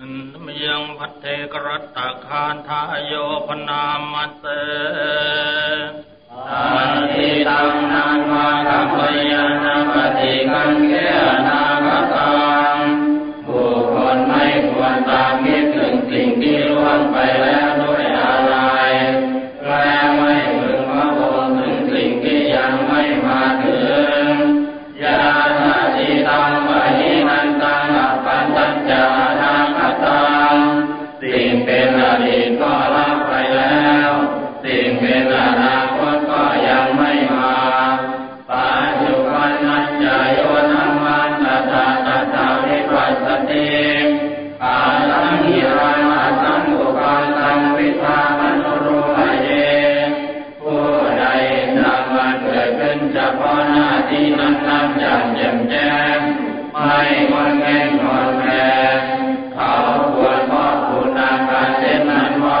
มยังพัทเทกรัตตาคานทายโยพนามัสเตอันติตังนังมาคัมปยานาปฏิกันเกนาคตังบุคคลไม่ควรตามคิดถึงสิ่งที่ล่วงไปแล้วด้วยอะไรและไม่ถึงมาโอนถึงสิ่งที่ยังไม่มาถึงยานาจิตัง น้ำจัดจำแจ้งไม่งอนแงงอนแงเขาควรมอบคุณนาการเช่นนั้นไว้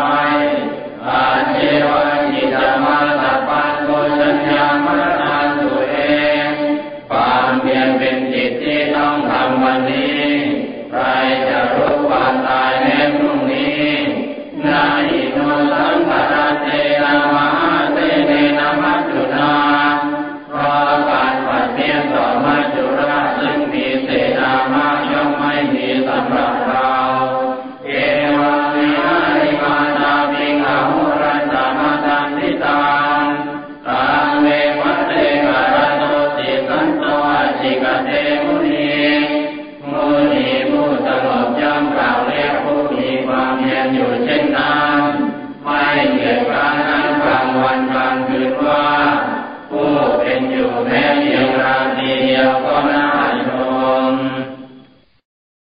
อาเทวะจิตมาสัพพันโกสัญญามรณานตัวเองความเพียรเป็นจิตที่ต้องทำวันนี้ใครจะรู้ว่าตายแม้พรุ่งนี้นาอิโน